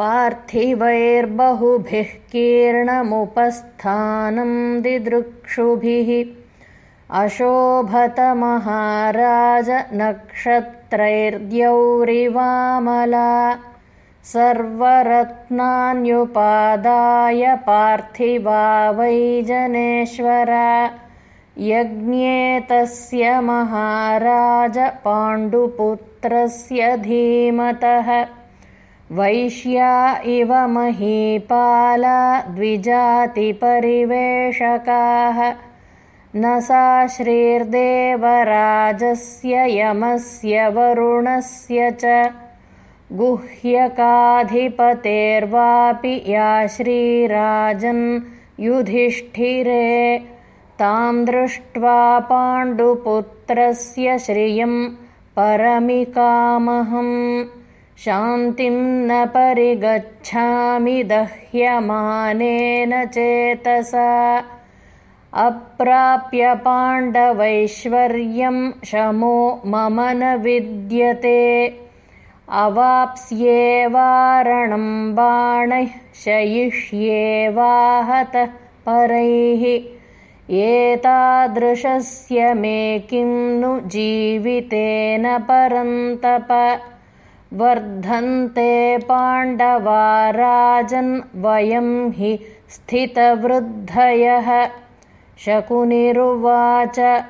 पार्थिवैर्बहुभिः कीर्णमुपस्थानं दिदृक्षुभिः। अशोभतमहाराजनक्षत्रैर्द्यौरिवामला। सर्वरत्नान्युपादाय पार्थिवा वैजनेश्वरा यज्ञेतस्य पाण्डुपुत्रस्य धीमतः वैश्या इव महीपाला द्विजातिपरिवेशकाः। न सा श्रीर्देवराजस्य यमस्य वरुणस्य च। गुह्यकाधिपतेर्वापि या श्रीराजन् युधिष्ठिरे। तां दृष्ट्वा पाण्डुपुत्रस्य श्रियं परमिकामहम् शान्तिं न परिगच्छामि दह्यमानेन चेतसा। अप्राप्य पाण्डवैश्वर्यं शमो मम न विद्यते। अवाप्स्येवारणं बाणैः शयिष्येवाहतः परैः। एतादृशस्य मे किं नु जीवितेन परन्तप वर्धन्ते पाण्डवा राजन् वयं हि स्थितवृद्धयः। शकुनिरुवाच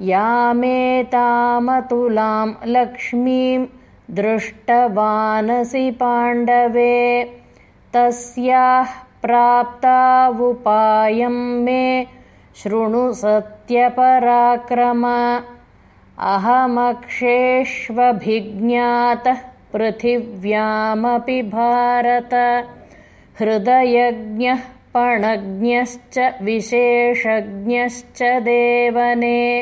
यामेतामतुलां लक्ष्मीं दृष्टवानसि पाण्डवे। तस्याः प्राप्तावुपायं मे शृणु सत्यपराक्रम अहमक्षेष्वभिज्ञातः पृथिव्यामपि भारत। हृदयज्ञः पणज्ञश्च विशेषज्ञश्च देवने